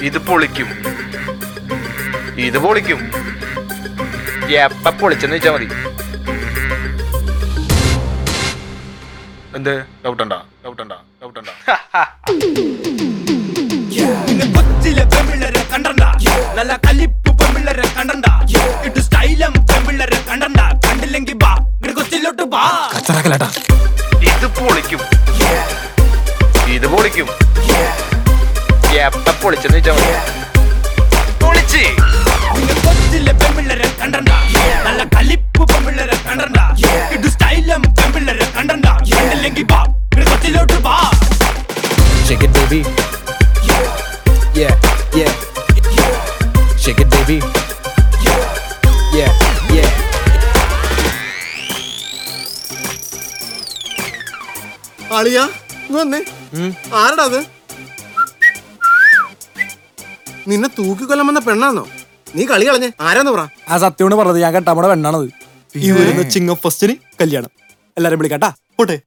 ഇത് പൊളിക്കും. ഇത് പൊളിക്കും. എപ്പ പൊളിച്ചെന്ന് വെച്ചാ മതി. എന്ത്? ഡൗട്ടുണ്ടോ ഡൗട്ടുണ്ടോ ഡൗട്ടുണ്ടോ. നല്ല കലിപ്പ് പെമ്പിള്ളരെ കണ്ടണ്ട? ഇത് സ്റ്റൈലം പെമ്പിള്ളരെ കണ്ടണ്ട? കണ്ടില്ലെങ്കി ബാ കൊച്ചിലോട്ട് ബാ. കച്ചറാക്കലട്ടാ. ഇത് പൊളിക്കും. ഇത് പൊളിക്കും. എപ്പ പൊളിച്ചെന്ന് വെച്ചാ മതി പൊളിച്ച് കൊച്ചിലെ പെമ്പിള്ളരെ കണ്ടണ്ട നല്ല കലിപ്പ് പെമ്പിള്ളരെ കണ്ടണ്ട ഇത് സ്റ്റൈലം പെമ്പിള്ളരെ കണ്ടണ്ട കണ്ടില്ലെങ്കി ബാ ഇങ്ങട് കൊച്ചിലോട്ട് ബാ Shake it, baby. Yeah, yeah. Shake it, baby. Yeah, yeah. അളിയാ വന്നേ. ആരടാ അത്? നിന്നെ തൂക്കിക്കൊല്ലം വന്ന പെണ്ണാന്നോ? നീ കളി കളഞ്ഞേ. ആരാന്ന് പറ? ആ സത്യോട് പറഞ്ഞത്. ഞാൻ കേട്ടാ നമ്മുടെ പെണ്ണാണത്. ഈ ഒരു ചിങ്ങ ഫസ്റ്റിന് കല്യാണം. എല്ലാരും വിളിക്കാട്ടാ. പോട്ടെ.